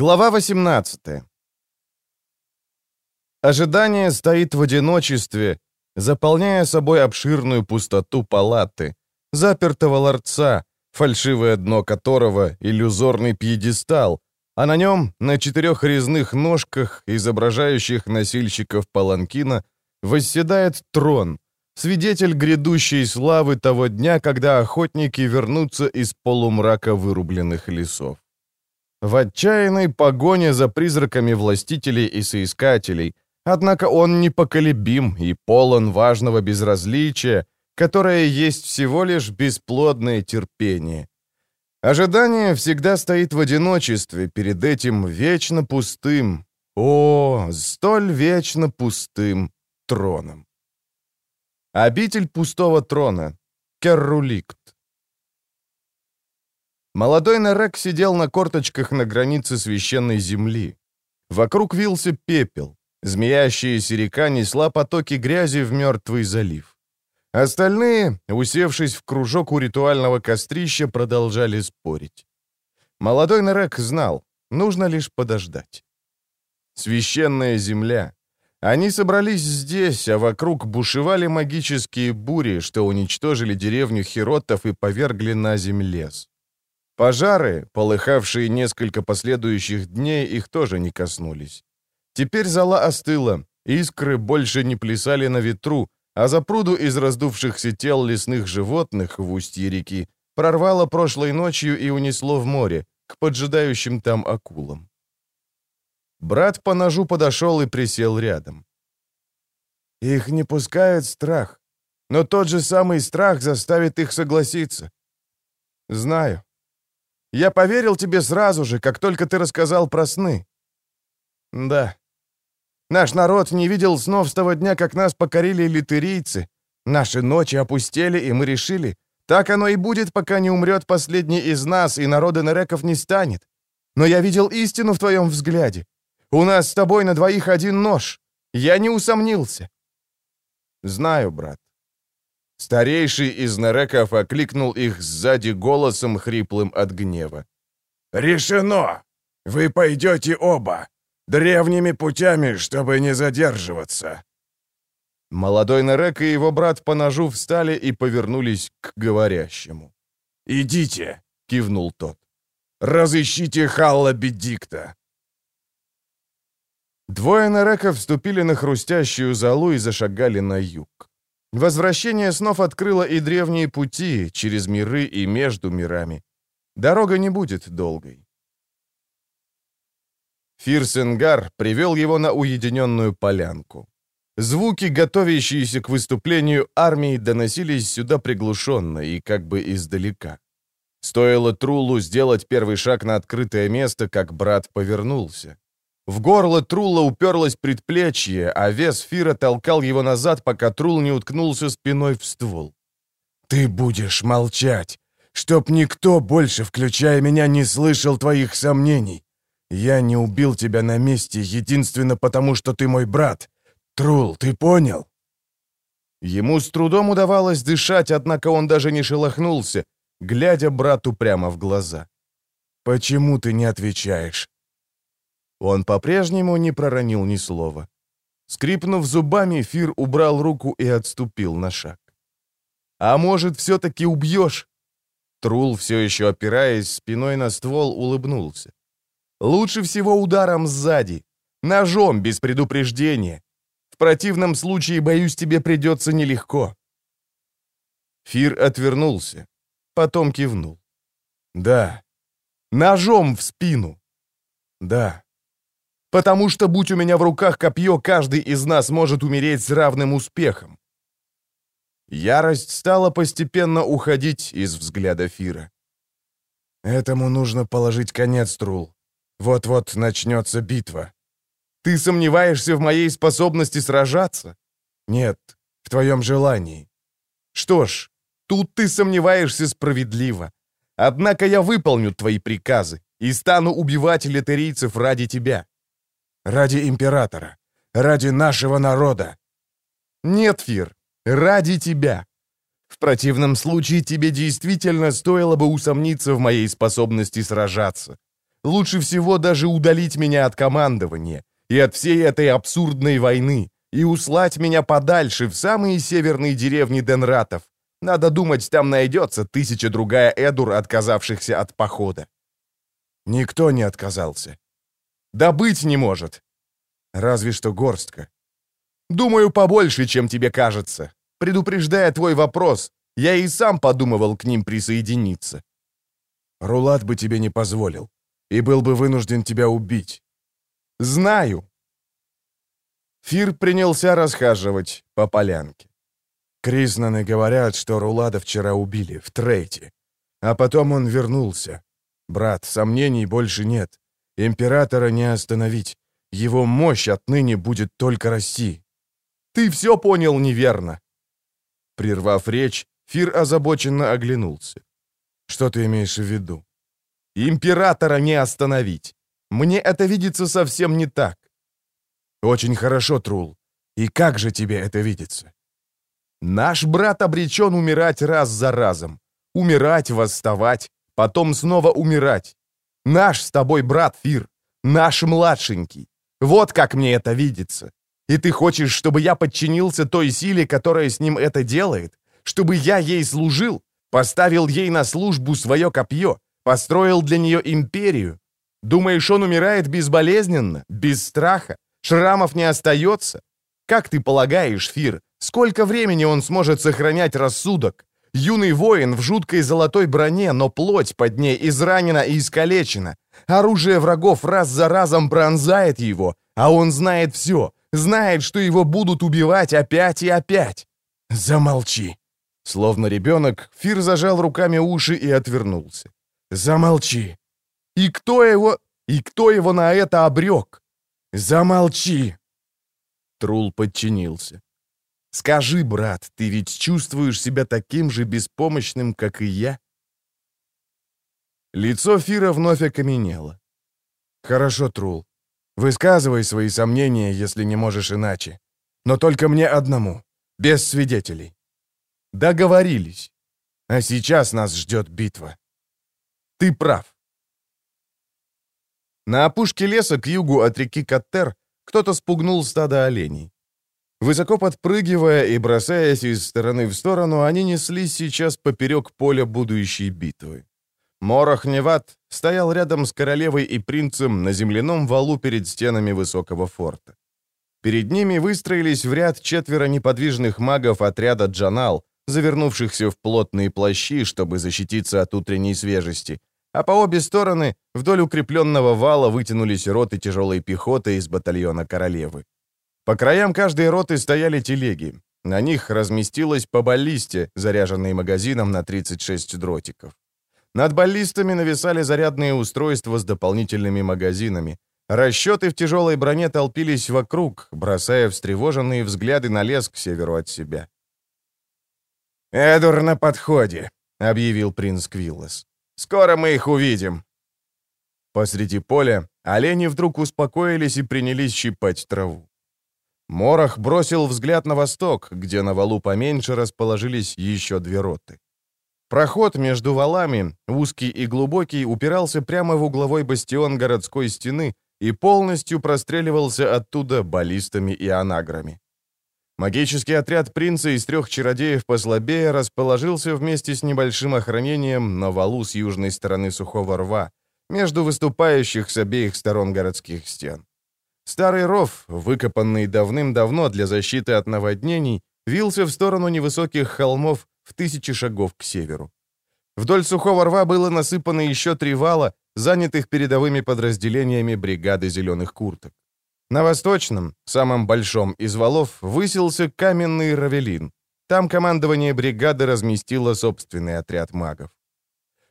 Глава 18 Ожидание стоит в одиночестве, заполняя собой обширную пустоту палаты, запертого ларца, фальшивое дно которого — иллюзорный пьедестал, а на нем, на четырех резных ножках, изображающих носильщиков паланкина, восседает трон, свидетель грядущей славы того дня, когда охотники вернутся из полумрака вырубленных лесов. В отчаянной погоне за призраками властителей и соискателей, однако он непоколебим и полон важного безразличия, которое есть всего лишь бесплодное терпение. Ожидание всегда стоит в одиночестве перед этим вечно пустым, о, столь вечно пустым троном. Обитель пустого трона. Керруликт. Молодой Нерек сидел на корточках на границе священной земли. Вокруг вился пепел. Змеящаяся река несла потоки грязи в мертвый залив. Остальные, усевшись в кружок у ритуального кострища, продолжали спорить. Молодой Нерек знал, нужно лишь подождать. Священная земля. Они собрались здесь, а вокруг бушевали магические бури, что уничтожили деревню Хиротов и повергли на земь лес. Пожары, полыхавшие несколько последующих дней, их тоже не коснулись. Теперь зала остыла, искры больше не плясали на ветру, а за пруду из раздувшихся тел лесных животных в устье реки прорвало прошлой ночью и унесло в море, к поджидающим там акулам. Брат по ножу подошел и присел рядом. «Их не пускает страх, но тот же самый страх заставит их согласиться. Знаю. Я поверил тебе сразу же, как только ты рассказал про сны. Да, Наш народ не видел снов с того дня, как нас покорили литерийцы. Наши ночи опустели, и мы решили, так оно и будет, пока не умрет последний из нас, и народа Нереков не станет. Но я видел истину в твоем взгляде. У нас с тобой на двоих один нож. Я не усомнился. Знаю, брат. Старейший из Нереков окликнул их сзади голосом, хриплым от гнева. «Решено! Вы пойдете оба! древними путями, чтобы не задерживаться». Молодой Нерек и его брат по ножу встали и повернулись к говорящему. «Идите», — кивнул тот. «Разыщите Халла Бедикта». Двое Нереков вступили на хрустящую залу и зашагали на юг. Возвращение снов открыло и древние пути через миры и между мирами. Дорога не будет долгой. Фирсенгар привел его на уединенную полянку. Звуки, готовящиеся к выступлению армии, доносились сюда приглушенно и как бы издалека. Стоило Трулу сделать первый шаг на открытое место, как брат повернулся. В горло Трула уперлось предплечье, а вес Фира толкал его назад, пока Трул не уткнулся спиной в ствол. «Ты будешь молчать, чтоб никто больше, включая меня, не слышал твоих сомнений. Я не убил тебя на месте единственно потому, что ты мой брат. Трул, ты понял?» Ему с трудом удавалось дышать, однако он даже не шелохнулся, глядя брату прямо в глаза. «Почему ты не отвечаешь?» Он по-прежнему не проронил ни слова. Скрипнув зубами, Фир убрал руку и отступил на шаг. «А может, все-таки убьешь?» Трул, все еще опираясь спиной на ствол, улыбнулся. Лучше всего ударом сзади. Ножом, без предупреждения. В противном случае, боюсь, тебе придется нелегко». Фир отвернулся. Потом кивнул. «Да». «Ножом в спину». «Да». «Потому что, будь у меня в руках копье, каждый из нас может умереть с равным успехом». Ярость стала постепенно уходить из взгляда Фира. «Этому нужно положить конец, Трул. Вот-вот начнется битва. Ты сомневаешься в моей способности сражаться? Нет, в твоем желании. Что ж, тут ты сомневаешься справедливо. Однако я выполню твои приказы и стану убивать литерийцев ради тебя. Ради императора. Ради нашего народа. Нет, Фир, ради тебя. В противном случае тебе действительно стоило бы усомниться в моей способности сражаться. Лучше всего даже удалить меня от командования и от всей этой абсурдной войны, и услать меня подальше в самые северные деревни Денратов. Надо думать, там найдется тысяча другая Эдур, отказавшихся от похода. Никто не отказался. Да быть не может. Разве что горстка. Думаю, побольше, чем тебе кажется. Предупреждая твой вопрос, я и сам подумывал к ним присоединиться. Рулат бы тебе не позволил, и был бы вынужден тебя убить. Знаю. Фир принялся расхаживать по полянке. Кризнаны говорят, что Рулада вчера убили, в Трейте. А потом он вернулся. Брат, сомнений больше нет. Императора не остановить. Его мощь отныне будет только расти. Ты все понял неверно. Прервав речь, Фир озабоченно оглянулся. Что ты имеешь в виду? Императора не остановить. Мне это видится совсем не так. Очень хорошо, Трул. И как же тебе это видится? Наш брат обречен умирать раз за разом. Умирать, восставать, потом снова умирать. Наш с тобой брат Фир, наш младшенький. Вот как мне это видится. И ты хочешь, чтобы я подчинился той силе, которая с ним это делает? Чтобы я ей служил? Поставил ей на службу свое копье? Построил для нее империю? Думаешь, он умирает безболезненно, без страха? Шрамов не остается? Как ты полагаешь, Фир, сколько времени он сможет сохранять рассудок? Юный воин в жуткой золотой броне, но плоть под ней изранена и искалечена. Оружие врагов раз за разом пронзает его, а он знает все, знает, что его будут убивать опять и опять. Замолчи. Словно ребенок, Фир зажал руками уши и отвернулся. Замолчи. И кто его... И кто его на это обрек? Замолчи. Трул подчинился. «Скажи, брат, ты ведь чувствуешь себя таким же беспомощным, как и я?» Лицо Фира вновь окаменело. «Хорошо, Трул. Высказывай свои сомнения, если не можешь иначе. Но только мне одному, без свидетелей. Договорились. А сейчас нас ждет битва. Ты прав. На опушке леса к югу от реки Каттер кто-то спугнул стадо оленей. Высоко подпрыгивая и бросаясь из стороны в сторону, они неслись сейчас поперек поля будущей битвы. Морох Неват стоял рядом с королевой и принцем на земляном валу перед стенами высокого форта. Перед ними выстроились в ряд четверо неподвижных магов отряда Джанал, завернувшихся в плотные плащи, чтобы защититься от утренней свежести, а по обе стороны вдоль укрепленного вала вытянулись роты тяжелой пехоты из батальона королевы. По краям каждой роты стояли телеги. На них разместилось по баллисте, заряженной магазином на 36 дротиков. Над баллистами нависали зарядные устройства с дополнительными магазинами. Расчеты в тяжелой броне толпились вокруг, бросая встревоженные взгляды на лес к северу от себя. «Эдур на подходе», — объявил принц Квиллас. «Скоро мы их увидим». Посреди поля олени вдруг успокоились и принялись щипать траву. Морох бросил взгляд на восток, где на валу поменьше расположились еще две роты. Проход между валами, узкий и глубокий, упирался прямо в угловой бастион городской стены и полностью простреливался оттуда баллистами и анаграми. Магический отряд принца из трех чародеев послабее расположился вместе с небольшим охранением на валу с южной стороны сухого рва, между выступающих с обеих сторон городских стен. Старый ров, выкопанный давным-давно для защиты от наводнений, вился в сторону невысоких холмов в тысячи шагов к северу. Вдоль сухого рва было насыпано еще три вала, занятых передовыми подразделениями бригады зеленых курток. На восточном, самом большом из валов, высился каменный равелин. Там командование бригады разместило собственный отряд магов.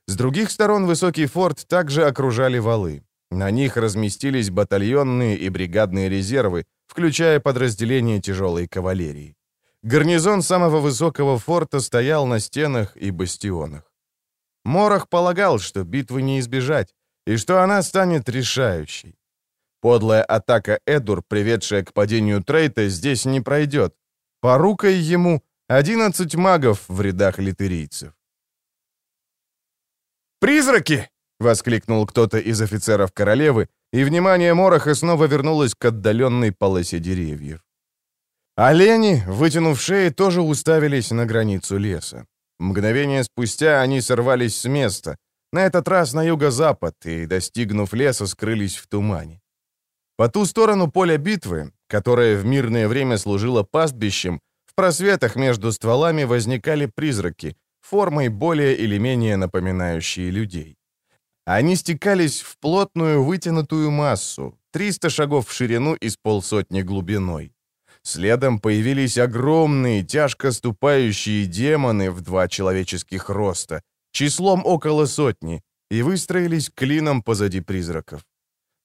С других сторон высокий форт также окружали валы. На них разместились батальонные и бригадные резервы, включая подразделения тяжелой кавалерии. Гарнизон самого высокого форта стоял на стенах и бастионах. Морох полагал, что битвы не избежать, и что она станет решающей. Подлая атака Эдур, приведшая к падению Трейта, здесь не пройдет. Порукой ему 11 магов в рядах литерийцев. «Призраки!» — воскликнул кто-то из офицеров королевы, и внимание Мороха снова вернулось к отдаленной полосе деревьев. Олени, вытянув шеи, тоже уставились на границу леса. Мгновение спустя они сорвались с места, на этот раз на юго-запад, и, достигнув леса, скрылись в тумане. По ту сторону поля битвы, которое в мирное время служило пастбищем, в просветах между стволами возникали призраки, формой более или менее напоминающие людей. Они стекались в плотную вытянутую массу, 300 шагов в ширину и с полсотни глубиной. Следом появились огромные, тяжко ступающие демоны в два человеческих роста, числом около сотни, и выстроились клином позади призраков.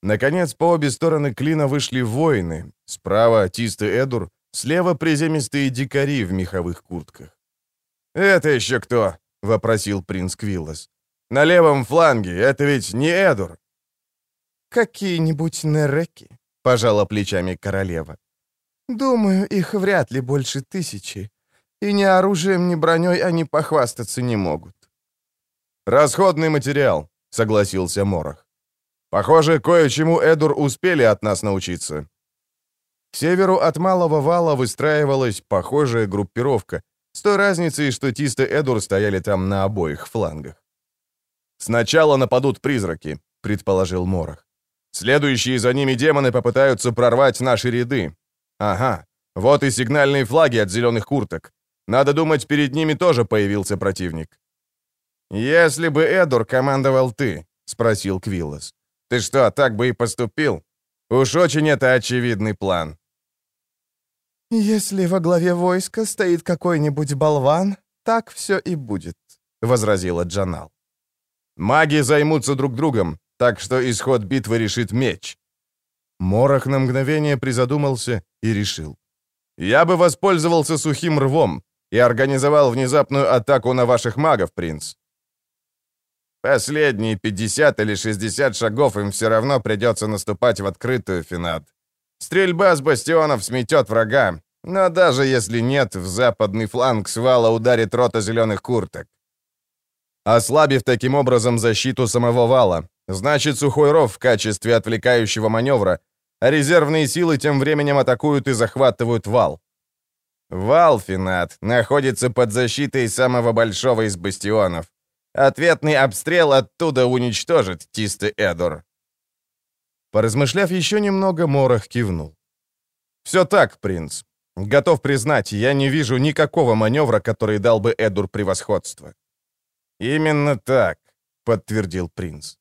Наконец, по обе стороны клина вышли воины. Справа Тисты Эдур, слева приземистые дикари в меховых куртках. «Это еще кто?» — вопросил принц Квиллос. «На левом фланге, это ведь не Эдур». «Какие-нибудь нереки», — пожала плечами королева. «Думаю, их вряд ли больше тысячи, и ни оружием, ни броней они похвастаться не могут». «Расходный материал», — согласился Морох. Похоже, кое-чему Эдур успели от нас научиться. К северу от Малого Вала выстраивалась похожая группировка, с той разницей, что Тиста Эдур стояли там на обоих флангах. «Сначала нападут призраки», — предположил Морох. «Следующие за ними демоны попытаются прорвать наши ряды. Ага, вот и сигнальные флаги от зеленых курток. Надо думать, перед ними тоже появился противник». «Если бы Эдур командовал ты», — спросил Квиллос. Ты что, так бы и поступил? Уж очень это очевидный план. «Если во главе войска стоит какой-нибудь болван, так все и будет», — возразила Джанал. «Маги займутся друг другом, так что исход битвы решит меч». Морох на мгновение призадумался и решил. «Я бы воспользовался сухим рвом и организовал внезапную атаку на ваших магов, принц. Последние 50 или 60 шагов им все равно придется наступать в открытую, Финат. Стрельба с бастионов сметет врага, но даже если нет, в западный фланг свала ударит рота зеленых курток. Ослабив таким образом защиту самого вала, значит сухой ров в качестве отвлекающего маневра, а резервные силы тем временем атакуют и захватывают вал. Вал, Финат, находится под защитой самого большого из бастионов. Ответный обстрел оттуда уничтожит Тисты Эдор. Поразмышляв еще немного, Морох кивнул. «Все так, принц. Готов признать, я не вижу никакого маневра, который дал бы Эдур превосходство». «Именно так», — подтвердил принц.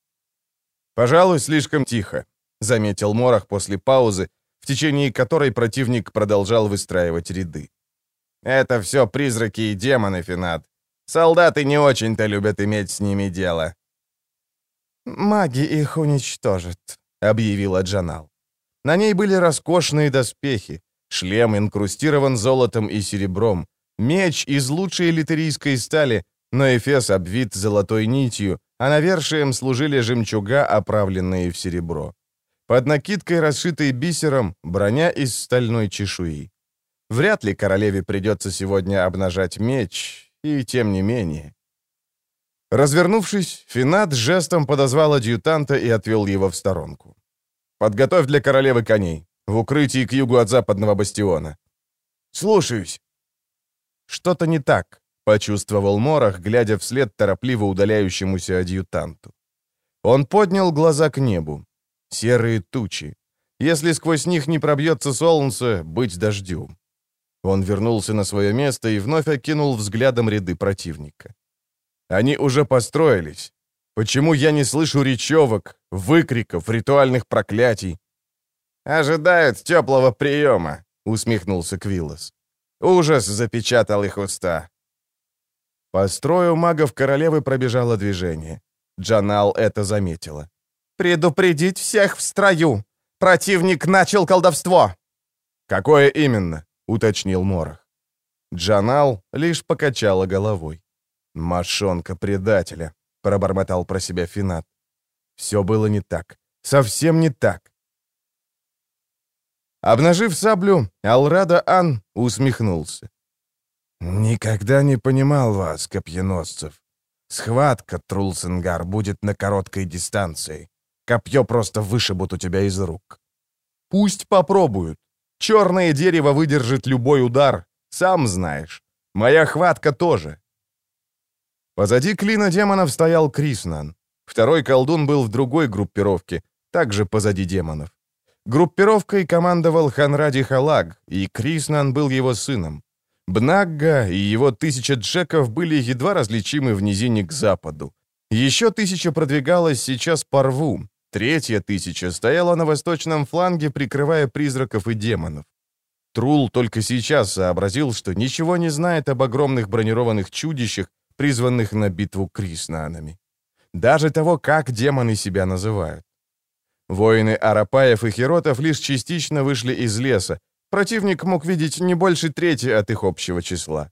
«Пожалуй, слишком тихо», — заметил Морох после паузы, в течение которой противник продолжал выстраивать ряды. «Это все призраки и демоны, Финат. Солдаты не очень-то любят иметь с ними дело». «Маги их уничтожат», — объявила Джанал. На ней были роскошные доспехи, шлем инкрустирован золотом и серебром, меч из лучшей литерийской стали, но эфес обвит золотой нитью, а навершием служили жемчуга, оправленные в серебро. Под накидкой, расшитой бисером, броня из стальной чешуи. Вряд ли королеве придется сегодня обнажать меч, и тем не менее. Развернувшись, Финат жестом подозвал адъютанта и отвел его в сторонку. «Подготовь для королевы коней. В укрытии к югу от западного бастиона». «Слушаюсь». «Что-то не так», — почувствовал Морох, глядя вслед торопливо удаляющемуся адъютанту. Он поднял глаза к небу. Серые тучи. Если сквозь них не пробьется солнце, быть дождем. Он вернулся на свое место и вновь окинул взглядом ряды противника. Они уже построились. Почему я не слышу речевок, выкриков, ритуальных проклятий? «Ожидают теплого приема», — усмехнулся Квиллос. Ужас запечатал их уста. По строю магов королевы пробежало движение. Джанал это заметила. «Предупредить всех в строю! Противник начал колдовство!» «Какое именно?» — уточнил Морох. Джанал лишь покачала головой. «Мошонка предателя», — пробормотал про себя Финат. Все было не так. Совсем не так. Обнажив саблю, Алрада Ан усмехнулся. «Никогда не понимал вас, копьеносцев. Схватка, Трулсенгар, будет на короткой дистанции. Копье просто вышибут у тебя из рук. Пусть попробуют. Черное дерево выдержит любой удар, сам знаешь. Моя хватка тоже. Позади клина демонов стоял Криснан. Второй колдун был в другой группировке, также позади демонов. Группировкой командовал Ханради Халаг, и Криснан был его сыном. Бнагга и его тысяча джеков были едва различимы в низине к западу. Еще тысяча продвигалась сейчас по рву, третья тысяча стояла на восточном фланге, прикрывая призраков и демонов. Трул только сейчас сообразил, что ничего не знает об огромных бронированных чудищах, призванных на битву Криснанами. Даже того, как демоны себя называют. Воины Арапаев и Хиротов лишь частично вышли из леса, Противник мог видеть не больше трети от их общего числа.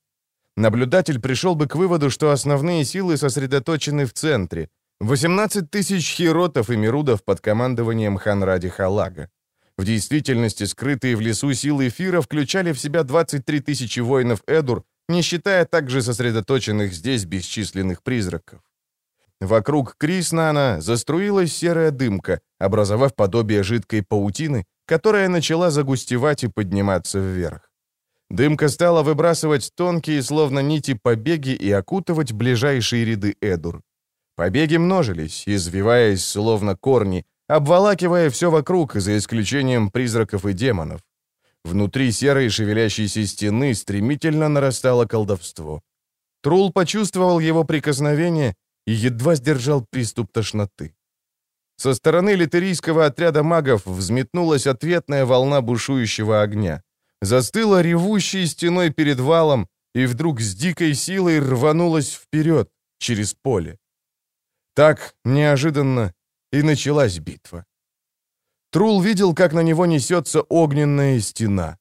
Наблюдатель пришел бы к выводу, что основные силы сосредоточены в центре. 18 тысяч хиротов и мирудов под командованием Ханради Халага. В действительности скрытые в лесу силы эфира включали в себя 23 тысячи воинов Эдур, не считая также сосредоточенных здесь бесчисленных призраков. Вокруг Криснана заструилась серая дымка, образовав подобие жидкой паутины, которая начала загустевать и подниматься вверх. Дымка стала выбрасывать тонкие, словно нити, побеги и окутывать ближайшие ряды Эдур. Побеги множились, извиваясь, словно корни, обволакивая все вокруг, за исключением призраков и демонов. Внутри серой шевелящейся стены стремительно нарастало колдовство. Трул почувствовал его прикосновение и едва сдержал приступ тошноты. Со стороны литерийского отряда магов взметнулась ответная волна бушующего огня. Застыла ревущей стеной перед валом, и вдруг с дикой силой рванулась вперед, через поле. Так, неожиданно, и началась битва. Трул видел, как на него несется огненная стена.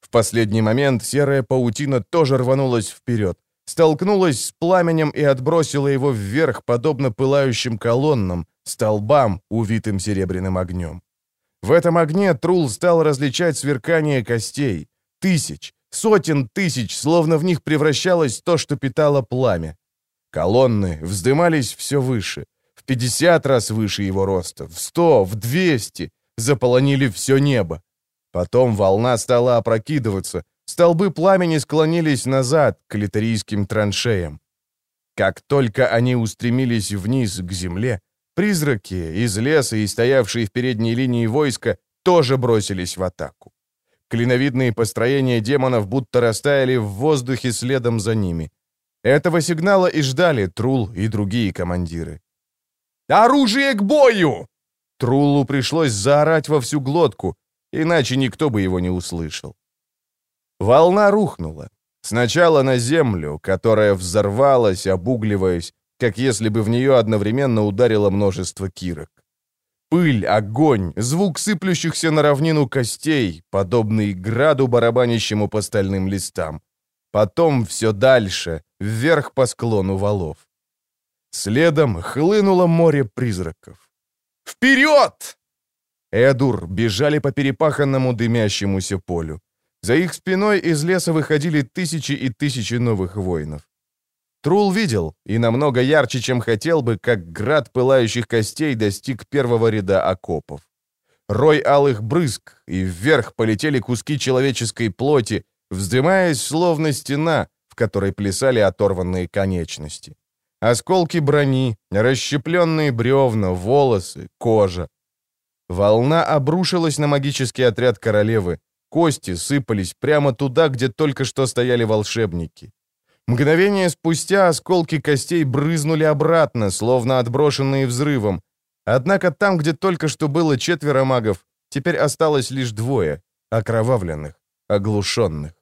В последний момент серая паутина тоже рванулась вперед, столкнулась с пламенем и отбросила его вверх, подобно пылающим колоннам, столбам, увитым серебряным огнем. В этом огне Трул стал различать сверкание костей. Тысяч, сотен тысяч, словно в них превращалось то, что питало пламя. Колонны вздымались все выше, в 50 раз выше его роста, в 100, в 200, заполонили все небо. Потом волна стала опрокидываться, столбы пламени склонились назад к литерийским траншеям. Как только они устремились вниз к земле, Призраки из леса и стоявшие в передней линии войска тоже бросились в атаку. Клиновидные построения демонов будто растаяли в воздухе следом за ними. Этого сигнала и ждали Трул и другие командиры. «Оружие к бою!» Трулу пришлось заорать во всю глотку, иначе никто бы его не услышал. Волна рухнула. Сначала на землю, которая взорвалась, обугливаясь, как если бы в нее одновременно ударило множество кирок. Пыль, огонь, звук сыплющихся на равнину костей, подобный граду, барабанящему по стальным листам. Потом все дальше, вверх по склону валов. Следом хлынуло море призраков. «Вперед!» Эдур бежали по перепаханному дымящемуся полю. За их спиной из леса выходили тысячи и тысячи новых воинов. Трул видел, и намного ярче, чем хотел бы, как град пылающих костей достиг первого ряда окопов. Рой алых брызг, и вверх полетели куски человеческой плоти, вздымаясь словно стена, в которой плясали оторванные конечности. Осколки брони, расщепленные бревна, волосы, кожа. Волна обрушилась на магический отряд королевы. Кости сыпались прямо туда, где только что стояли волшебники. Мгновение спустя осколки костей брызнули обратно, словно отброшенные взрывом. Однако там, где только что было четверо магов, теперь осталось лишь двое, окровавленных, оглушенных.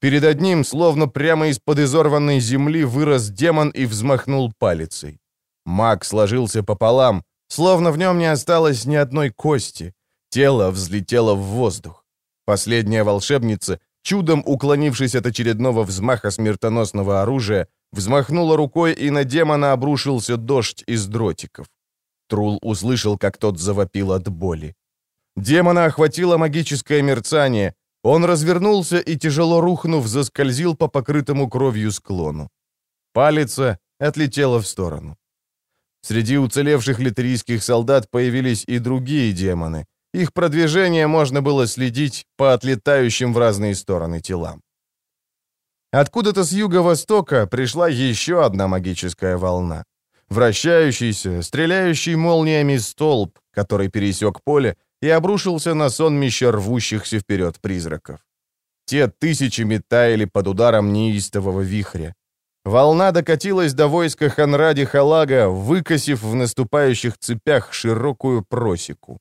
Перед одним, словно прямо из-под изорванной земли, вырос демон и взмахнул палицей. Маг сложился пополам, словно в нем не осталось ни одной кости. Тело взлетело в воздух. Последняя волшебница чудом уклонившись от очередного взмаха смертоносного оружия, взмахнула рукой, и на демона обрушился дождь из дротиков. Трул услышал, как тот завопил от боли. Демона охватило магическое мерцание. Он развернулся и, тяжело рухнув, заскользил по покрытому кровью склону. Палица отлетела в сторону. Среди уцелевших литерийских солдат появились и другие демоны. Их продвижение можно было следить по отлетающим в разные стороны телам. Откуда-то с юго-востока пришла еще одна магическая волна. Вращающийся, стреляющий молниями столб, который пересек поле и обрушился на сонмище рвущихся вперед призраков. Те тысячами таяли под ударом неистового вихря. Волна докатилась до войска Ханради Халага, выкосив в наступающих цепях широкую просеку.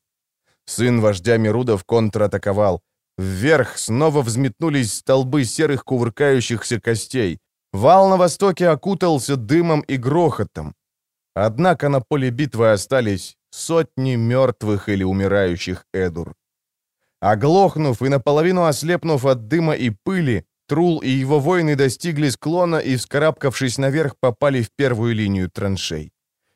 Сын вождя Мирудов контратаковал. Вверх снова взметнулись столбы серых кувыркающихся костей. Вал на востоке окутался дымом и грохотом. Однако на поле битвы остались сотни мертвых или умирающих Эдур. Оглохнув и наполовину ослепнув от дыма и пыли, Трул и его воины достигли склона и, вскарабкавшись наверх, попали в первую линию траншей.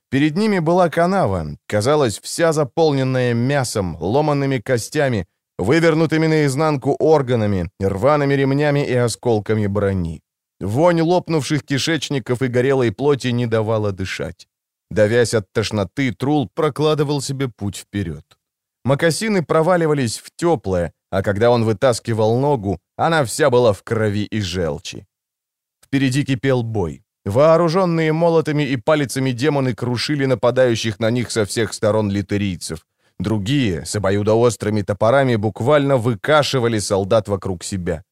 Перед ними была канава, казалось, вся заполненная мясом, ломанными костями, вывернутыми наизнанку органами, рваными ремнями и осколками брони. Вонь лопнувших кишечников и горелой плоти не давала дышать. Давясь от тошноты, Трул прокладывал себе путь вперед. Макасины проваливались в теплое, а когда он вытаскивал ногу, она вся была в крови и желчи. Впереди кипел бой. Вооруженные молотами и палицами демоны крушили нападающих на них со всех сторон литерийцев. Другие, с обоюдоострыми топорами, буквально выкашивали солдат вокруг себя.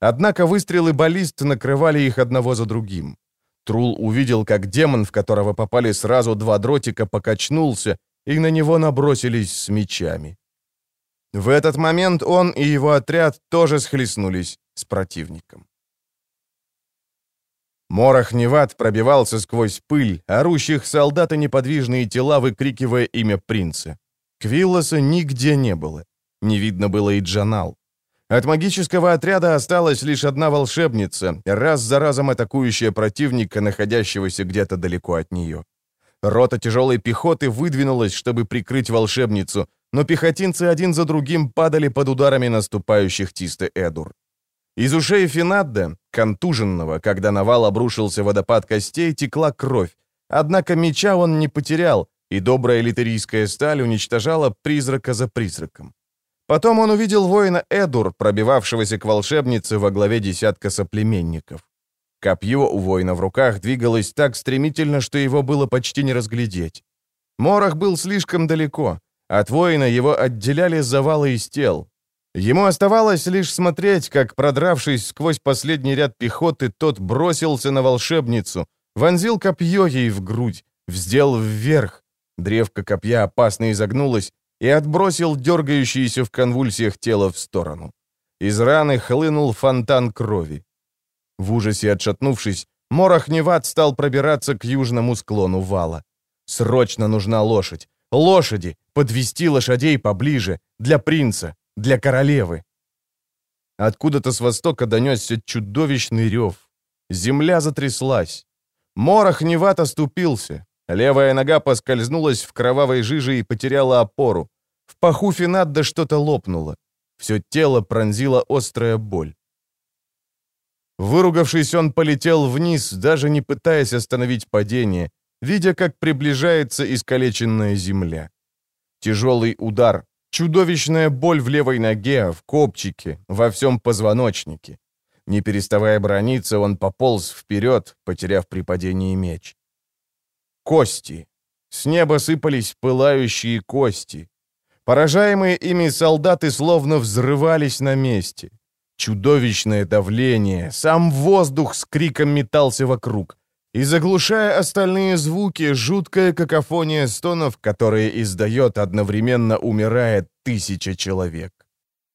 Однако выстрелы баллист накрывали их одного за другим. Трул увидел, как демон, в которого попали сразу два дротика, покачнулся, и на него набросились с мечами. В этот момент он и его отряд тоже схлестнулись с противником. Морох Неват пробивался сквозь пыль, орущих солдат и неподвижные тела, выкрикивая имя принца. Квиллоса нигде не было. Не видно было и Джанал. От магического отряда осталась лишь одна волшебница, раз за разом атакующая противника, находящегося где-то далеко от нее. Рота тяжелой пехоты выдвинулась, чтобы прикрыть волшебницу, но пехотинцы один за другим падали под ударами наступающих Тисты Эдур. Из ушей Финадда, контуженного, когда на вал обрушился водопад костей, текла кровь, однако меча он не потерял, и добрая литерийская сталь уничтожала призрака за призраком. Потом он увидел воина Эдур, пробивавшегося к волшебнице во главе десятка соплеменников. Копье у воина в руках двигалось так стремительно, что его было почти не разглядеть. Морох был слишком далеко. От воина его отделяли завалы из тел. Ему оставалось лишь смотреть, как, продравшись сквозь последний ряд пехоты, тот бросился на волшебницу, вонзил копье ей в грудь, вздел вверх. Древко копья опасно изогнулось и отбросил дергающееся в конвульсиях тело в сторону. Из раны хлынул фонтан крови. В ужасе отшатнувшись, Морох Неват стал пробираться к южному склону вала. Срочно нужна лошадь. Лошади! Подвести лошадей поближе. Для принца. Для королевы. Откуда-то с востока донесся чудовищный рев. Земля затряслась. Морох Неват оступился. Левая нога поскользнулась в кровавой жиже и потеряла опору. В паху Финадда что-то лопнуло. Все тело пронзила острая боль. Выругавшись, он полетел вниз, даже не пытаясь остановить падение, видя, как приближается искалеченная земля. Тяжелый удар, чудовищная боль в левой ноге, в копчике, во всем позвоночнике. Не переставая брониться, он пополз вперед, потеряв при падении меч. Кости. С неба сыпались пылающие кости. Поражаемые ими солдаты словно взрывались на месте. Чудовищное давление, сам воздух с криком метался вокруг. И заглушая остальные звуки, жуткая какофония стонов, которые издает одновременно умирает тысяча человек.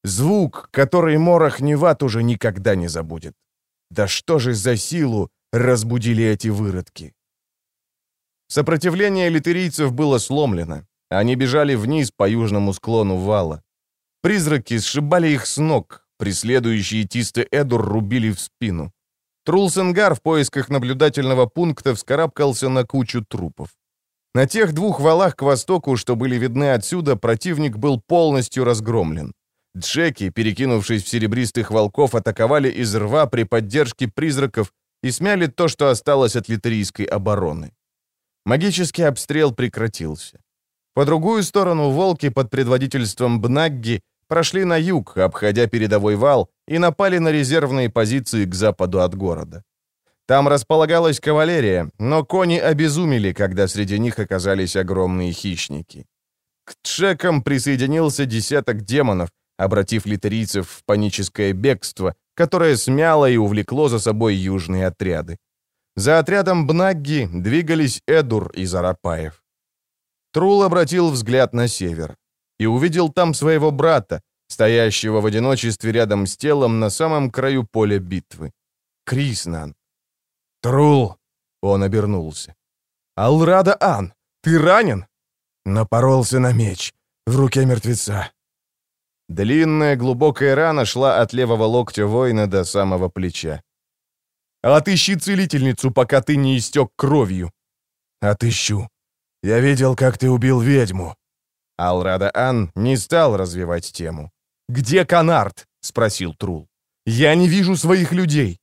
Звук, который Морох Неват уже никогда не забудет. Да что же за силу разбудили эти выродки? Сопротивление литерийцев было сломлено. Они бежали вниз по южному склону вала. Призраки сшибали их с ног, Преследующие Тисты Эдур рубили в спину. Трулсенгар в поисках наблюдательного пункта вскарабкался на кучу трупов. На тех двух валах к востоку, что были видны отсюда, противник был полностью разгромлен. Джеки, перекинувшись в серебристых волков, атаковали из рва при поддержке призраков и смяли то, что осталось от литерийской обороны. Магический обстрел прекратился. По другую сторону волки под предводительством Бнагги прошли на юг, обходя передовой вал, и напали на резервные позиции к западу от города. Там располагалась кавалерия, но кони обезумели, когда среди них оказались огромные хищники. К тшекам присоединился десяток демонов, обратив литерийцев в паническое бегство, которое смяло и увлекло за собой южные отряды. За отрядом Бнагги двигались Эдур и Зарапаев. Трул обратил взгляд на север и увидел там своего брата, стоящего в одиночестве рядом с телом на самом краю поля битвы. Криснан. «Трул!» — он обернулся. «Алрада Ан, ты ранен?» Напоролся на меч в руке мертвеца. Длинная глубокая рана шла от левого локтя воина до самого плеча. «Отыщи целительницу, пока ты не истек кровью». «Отыщу. Я видел, как ты убил ведьму». Алрада Ан не стал развивать тему. «Где Канарт?» — спросил Трул. «Я не вижу своих людей».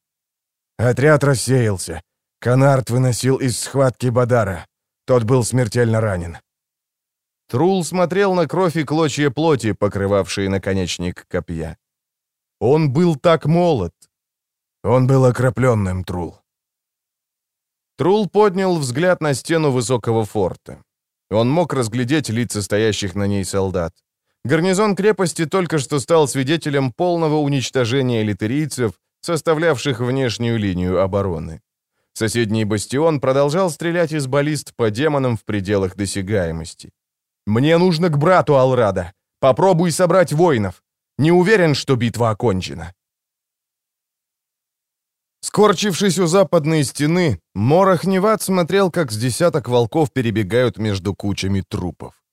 Отряд рассеялся. Канарт выносил из схватки Бадара. Тот был смертельно ранен. Трул смотрел на кровь и клочья плоти, покрывавшие наконечник копья. Он был так молод. Он был окропленным, Трул. Трул поднял взгляд на стену высокого форта. Он мог разглядеть лица стоящих на ней солдат. Гарнизон крепости только что стал свидетелем полного уничтожения литерийцев, составлявших внешнюю линию обороны. Соседний бастион продолжал стрелять из баллист по демонам в пределах досягаемости. «Мне нужно к брату Алрада. Попробуй собрать воинов. Не уверен, что битва окончена». Скорчившись у западной стены, Морох Неват смотрел, как с десяток волков перебегают между кучами трупов.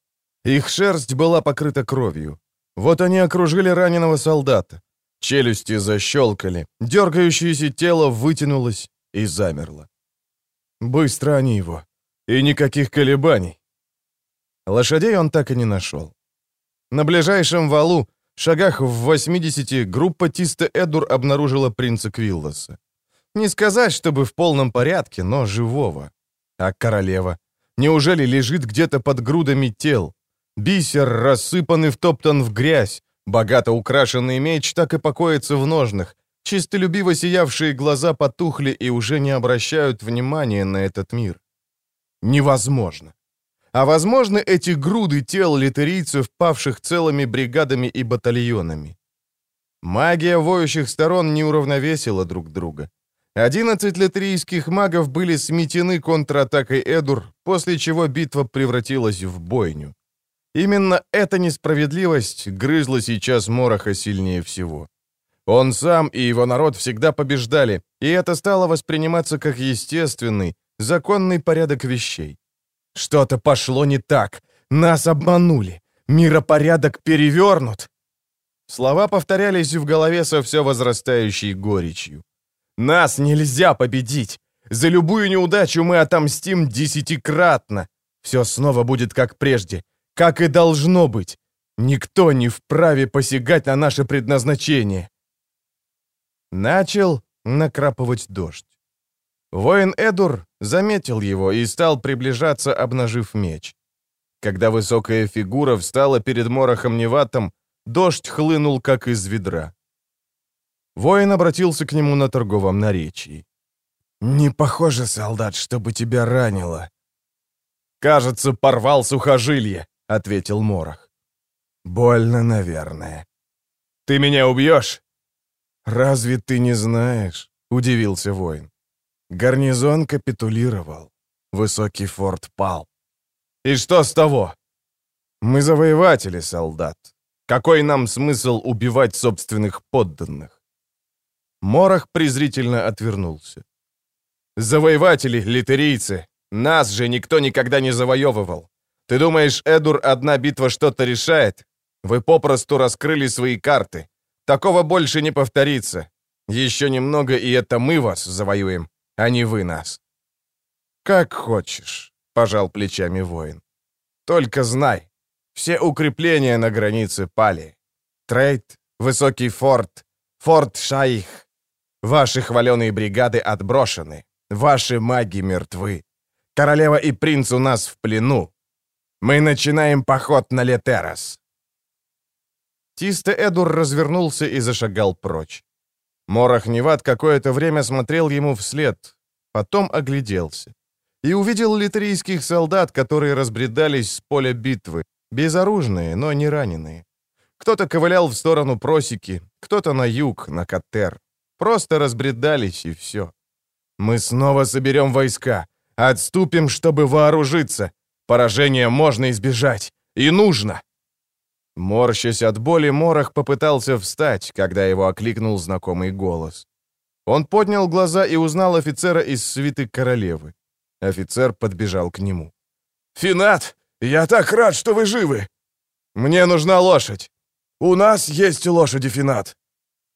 Их шерсть была покрыта кровью. Вот они окружили раненого солдата. Челюсти защелкали, дергающееся тело вытянулось и замерло. Быстро они его. И никаких колебаний. Лошадей он так и не нашел. На ближайшем валу, шагах в 80, группа Тиста Эдур обнаружила принца Квиллоса. Не сказать, чтобы в полном порядке, но живого. А королева? Неужели лежит где-то под грудами тел? Бисер рассыпан и втоптан в грязь. Богато украшенный меч так и покоится в ножнах. Чистолюбиво сиявшие глаза потухли и уже не обращают внимания на этот мир. Невозможно. А возможно, эти груды тел литерийцев, павших целыми бригадами и батальонами. Магия воющих сторон не уравновесила друг друга. Одиннадцать литерийских магов были сметены контратакой Эдур, после чего битва превратилась в бойню. Именно эта несправедливость грызла сейчас Мороха сильнее всего. Он сам и его народ всегда побеждали, и это стало восприниматься как естественный, законный порядок вещей. Что-то пошло не так. Нас обманули. Миропорядок перевернут. Слова повторялись в голове со все возрастающей горечью. Нас нельзя победить. За любую неудачу мы отомстим десятикратно. Все снова будет как прежде, как и должно быть. Никто не вправе посягать на наше предназначение. Начал накрапывать дождь. Воин Эдур заметил его и стал приближаться, обнажив меч. Когда высокая фигура встала перед Морохом Неватом, дождь хлынул, как из ведра. Воин обратился к нему на торговом наречии. «Не похоже, солдат, чтобы тебя ранило». «Кажется, порвал сухожилие», — ответил Морох. «Больно, наверное». «Ты меня убьешь?» «Разве ты не знаешь?» — удивился воин. Гарнизон капитулировал. Высокий форт пал. «И что с того?» «Мы завоеватели, солдат. Какой нам смысл убивать собственных подданных?» Морох презрительно отвернулся. «Завоеватели, литерийцы! Нас же никто никогда не завоевывал. Ты думаешь, Эдур, одна битва что-то решает? Вы попросту раскрыли свои карты. Такого больше не повторится. Еще немного, и это мы вас завоюем, а не вы нас». «Как хочешь», — пожал плечами воин. «Только знай, все укрепления на границе пали. Трейд, Высокий форт, форт Шаих, Ваши хваленые бригады отброшены. Ваши маги мертвы. Королева и принц у нас в плену. Мы начинаем поход на Летерас». Тисто Эдур развернулся и зашагал прочь. Морох Неват какое-то время смотрел ему вслед, потом огляделся. И увидел литерийских солдат, которые разбредались с поля битвы, безоружные, но не раненые. Кто-то ковылял в сторону просеки, кто-то на юг, на Катер. Просто разбредались, и все. Мы снова соберем войска. Отступим, чтобы вооружиться. Поражение можно избежать. И нужно. Морщась от боли, Морох попытался встать, когда его окликнул знакомый голос. Он поднял глаза и узнал офицера из свиты королевы. Офицер подбежал к нему. «Финат, я так рад, что вы живы!» «Мне нужна лошадь!» «У нас есть лошади, Финат!»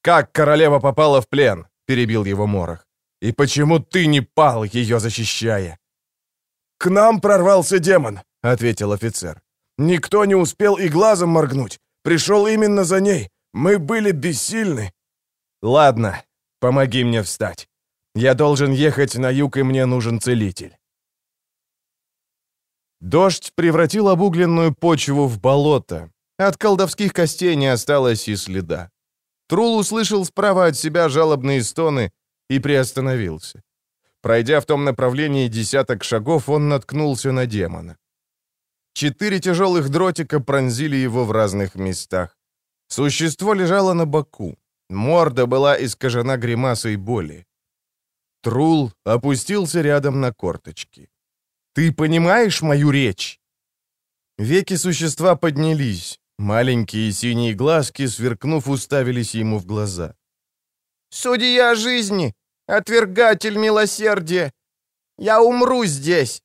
«Как королева попала в плен?» — перебил его Морох. «И почему ты не пал, ее защищая?» «К нам прорвался демон», — ответил офицер. «Никто не успел и глазом моргнуть. Пришел именно за ней. Мы были бессильны». «Ладно, помоги мне встать. Я должен ехать на юг, и мне нужен целитель». Дождь превратил обугленную почву в болото. От колдовских костей не осталось и следа. Трул услышал справа от себя жалобные стоны и приостановился. Пройдя в том направлении десяток шагов, он наткнулся на демона. Четыре тяжелых дротика пронзили его в разных местах. Существо лежало на боку. Морда была искажена гримасой боли. Трул опустился рядом на корточки. «Ты понимаешь мою речь?» Веки существа поднялись. Маленькие синие глазки, сверкнув, уставились ему в глаза. «Судья жизни! Отвергатель милосердия! Я умру здесь!»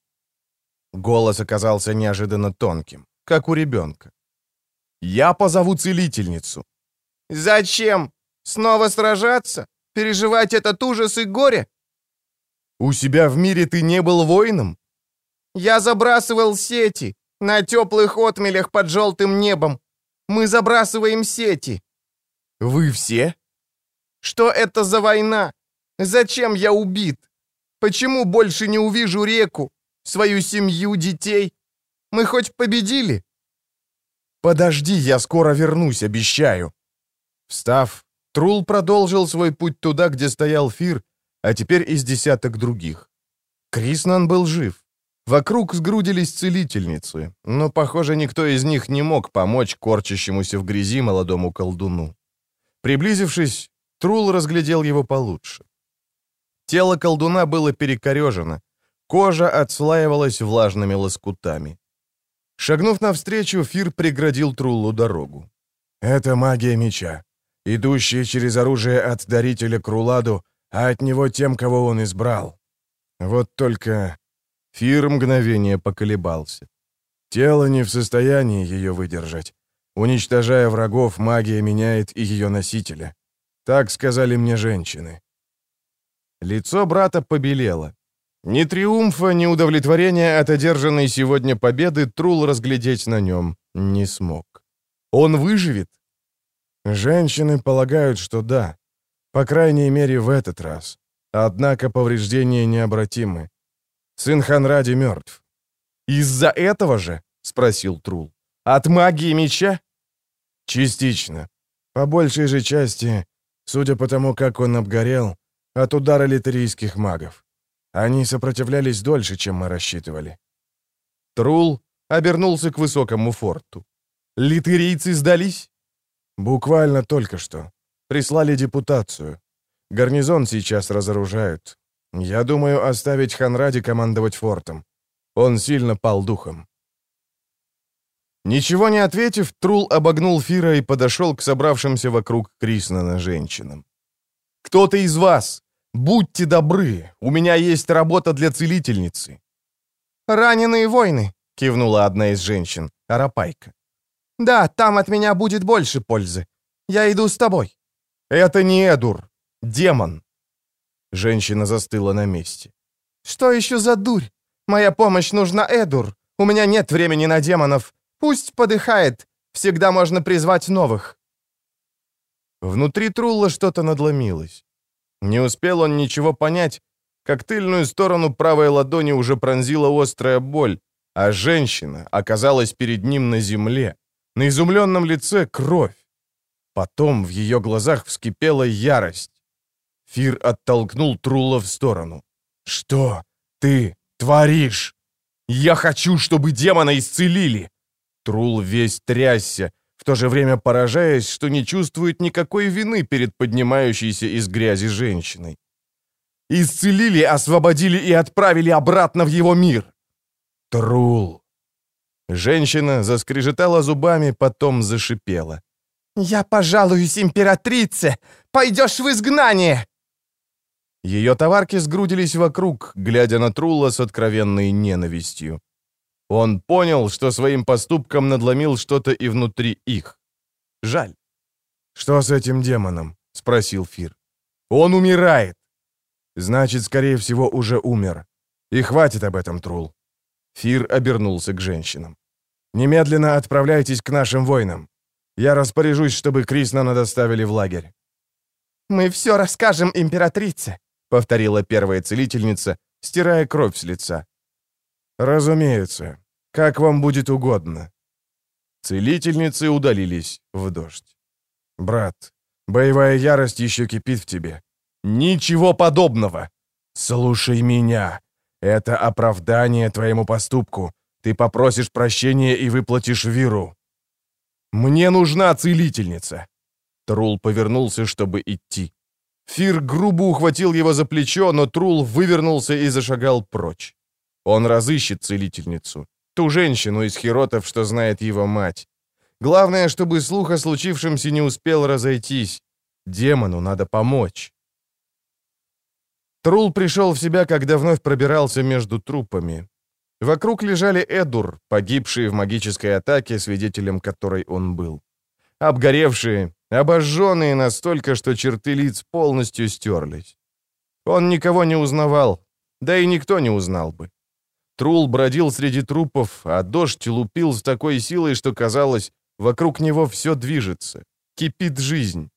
Голос оказался неожиданно тонким, как у ребенка. «Я позову целительницу». «Зачем? Снова сражаться? Переживать этот ужас и горе?» «У себя в мире ты не был воином?» «Я забрасывал сети на теплых отмелях под желтым небом. Мы забрасываем сети». «Вы все?» «Что это за война? Зачем я убит? Почему больше не увижу реку, свою семью, детей? Мы хоть победили?» «Подожди, я скоро вернусь, обещаю». Встав, Трул продолжил свой путь туда, где стоял Фир, а теперь из десяток других. Криснан был жив. Вокруг сгрудились целительницы, но, похоже, никто из них не мог помочь корчащемуся в грязи молодому колдуну. Приблизившись, Трул разглядел его получше. Тело колдуна было перекорежено, кожа отслаивалась влажными лоскутами. Шагнув навстречу, Фир преградил Трулу дорогу. «Это магия меча, идущая через оружие от дарителя к Руладу, а от него тем, кого он избрал. Вот только Фир мгновение поколебался. Тело не в состоянии ее выдержать. Уничтожая врагов, магия меняет и ее носителя. Так сказали мне женщины. Лицо брата побелело. Ни триумфа, ни удовлетворения от одержанной сегодня победы Трул разглядеть на нем не смог. Он выживет? Женщины полагают, что да. По крайней мере, в этот раз. Однако повреждения необратимы. Сын Ханради мертв. «Из-за этого же?» — спросил Трул. «От магии меча?» «Частично. По большей же части, судя по тому, как он обгорел, от удара литерийских магов. Они сопротивлялись дольше, чем мы рассчитывали». Трул обернулся к высокому форту. «Литерийцы сдались?» «Буквально только что. Прислали депутацию. Гарнизон сейчас разоружают. Я думаю оставить Ханради командовать фортом. Он сильно пал духом. Ничего не ответив, Трул обогнул Фира и подошел к собравшимся вокруг Криснана женщинам. «Кто-то из вас! Будьте добры! У меня есть работа для целительницы!» «Раненые воины!» — кивнула одна из женщин, Арапайка. «Да, там от меня будет больше пользы. Я иду с тобой». «Это не Эдур. Демон. Женщина застыла на месте. «Что еще за дурь? Моя помощь нужна Эдур. У меня нет времени на демонов. Пусть подыхает. Всегда можно призвать новых». Внутри Трулла что-то надломилось. Не успел он ничего понять, как тыльную сторону правой ладони уже пронзила острая боль, а женщина оказалась перед ним на земле. На изумленном лице кровь. Потом в ее глазах вскипела ярость. Фир оттолкнул Трула в сторону. «Что ты творишь? Я хочу, чтобы демона исцелили!» Трул весь трясся, в то же время поражаясь, что не чувствует никакой вины перед поднимающейся из грязи женщиной. «Исцелили, освободили и отправили обратно в его мир!» «Трул!» Женщина заскрежетала зубами, потом зашипела. «Я пожалуюсь императрице! Пойдешь в изгнание!» Ее товарки сгрудились вокруг, глядя на Трула с откровенной ненавистью. Он понял, что своим поступком надломил что-то и внутри их. Жаль. «Что с этим демоном?» — спросил Фир. «Он умирает!» «Значит, скорее всего, уже умер. И хватит об этом, Трул». Фир обернулся к женщинам. «Немедленно отправляйтесь к нашим воинам. Я распоряжусь, чтобы Криснана доставили в лагерь». «Мы все расскажем императрице», повторила первая целительница, стирая кровь с лица. «Разумеется. Как вам будет угодно». Целительницы удалились в дождь. «Брат, боевая ярость еще кипит в тебе». «Ничего подобного!» «Слушай меня. Это оправдание твоему поступку. Ты попросишь прощения и выплатишь Виру». «Мне нужна целительница!» Трул повернулся, чтобы идти. Фир грубо ухватил его за плечо, но Трул вывернулся и зашагал прочь. Он разыщет целительницу. Ту женщину из хиротов, что знает его мать. Главное, чтобы слух о случившемся не успел разойтись. Демону надо помочь. Трул пришел в себя, когда вновь пробирался между трупами. Вокруг лежали Эдур, погибшие в магической атаке, свидетелем которой он был. Обгоревшие, обожженные настолько, что черты лиц полностью стерлись. Он никого не узнавал, да и никто не узнал бы. Трул бродил среди трупов, а дождь лупил с такой силой, что казалось, вокруг него все движется, кипит жизнь.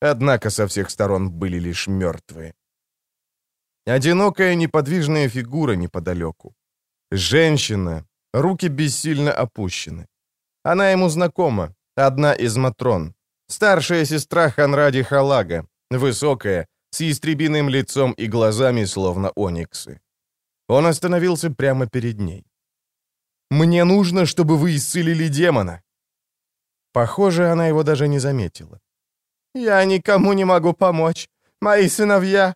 Однако со всех сторон были лишь мертвые. Одинокая неподвижная фигура неподалеку. Женщина, руки бессильно опущены. Она ему знакома, одна из Матрон. Старшая сестра Ханради Халага, высокая, с ястребиным лицом и глазами, словно ониксы. Он остановился прямо перед ней. «Мне нужно, чтобы вы исцелили демона». Похоже, она его даже не заметила. «Я никому не могу помочь. Мои сыновья.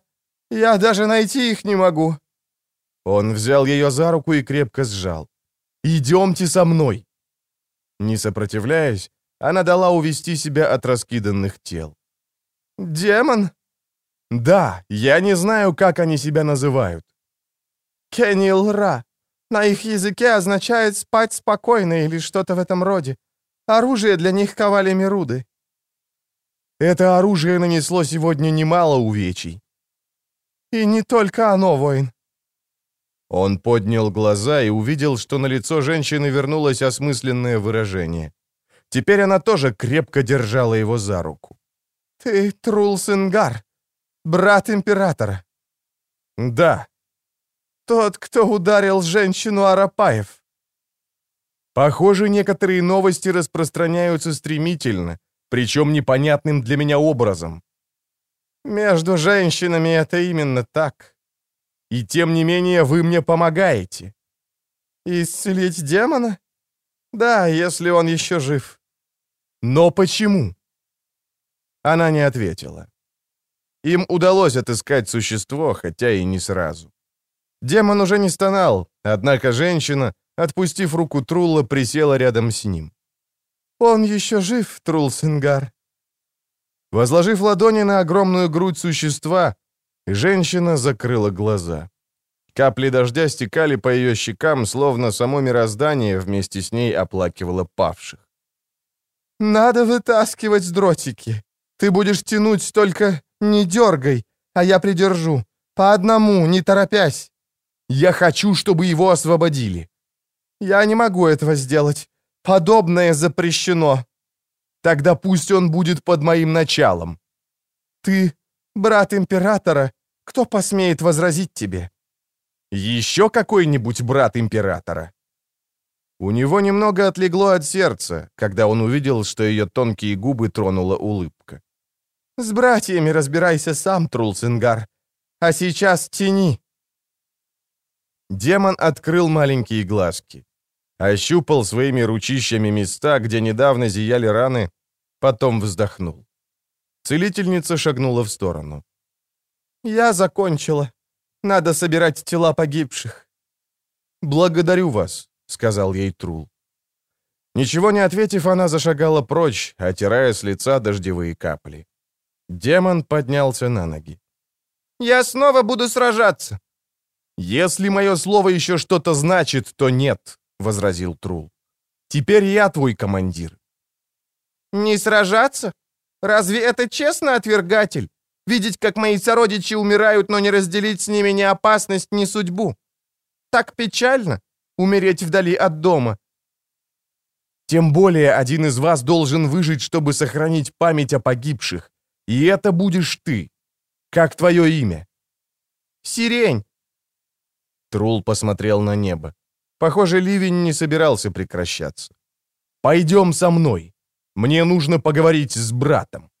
Я даже найти их не могу». Он взял ее за руку и крепко сжал. «Идемте со мной». Не сопротивляясь, она дала увести себя от раскиданных тел. «Демон?» «Да, я не знаю, как они себя называют». «Кенилра. На их языке означает «спать спокойно» или что-то в этом роде. Оружие для них ковали Меруды». «Это оружие нанесло сегодня немало увечий». «И не только оно, воин». Он поднял глаза и увидел, что на лицо женщины вернулось осмысленное выражение. Теперь она тоже крепко держала его за руку. «Ты Трулсенгар, брат императора?» «Да». «Тот, кто ударил женщину Арапаев?» «Похоже, некоторые новости распространяются стремительно, причем непонятным для меня образом». «Между женщинами это именно так. И тем не менее вы мне помогаете». «Исцелить демона? Да, если он еще жив». Но почему? Она не ответила. Им удалось отыскать существо, хотя и не сразу. Демон уже не стонал, однако женщина, отпустив руку Трула, присела рядом с ним. «Он еще жив, Трул Сингар». Возложив ладони на огромную грудь существа, женщина закрыла глаза. Капли дождя стекали по ее щекам, словно само мироздание вместе с ней оплакивало павших. «Надо вытаскивать дротики. Ты будешь тянуть, только не дергай, а я придержу. По одному, не торопясь. Я хочу, чтобы его освободили». «Я не могу этого сделать. Подобное запрещено». «Тогда пусть он будет под моим началом». «Ты брат императора, кто посмеет возразить тебе?» «Еще какой-нибудь брат императора?» У него немного отлегло от сердца, когда он увидел, что ее тонкие губы тронула улыбка. «С братьями разбирайся сам, Трулцингар. А сейчас тяни». Демон открыл маленькие глазки. Ощупал своими ручищами места, где недавно зияли раны, потом вздохнул. Целительница шагнула в сторону. «Я закончила. Надо собирать тела погибших». «Благодарю вас», — сказал ей Трул. Ничего не ответив, она зашагала прочь, отирая с лица дождевые капли. Демон поднялся на ноги. «Я снова буду сражаться!» «Если мое слово еще что-то значит, то нет», — возразил Трул. «Теперь я твой командир». «Не сражаться? Разве это честно, отвергатель? Видеть, как мои сородичи умирают, но не разделить с ними ни опасность, ни судьбу? Так печально умереть вдали от дома. Тем более один из вас должен выжить, чтобы сохранить память о погибших. И это будешь ты. Как твое имя? Сирень. Трул посмотрел на небо. Похоже, ливень не собирался прекращаться. «Пойдем со мной. Мне нужно поговорить с братом».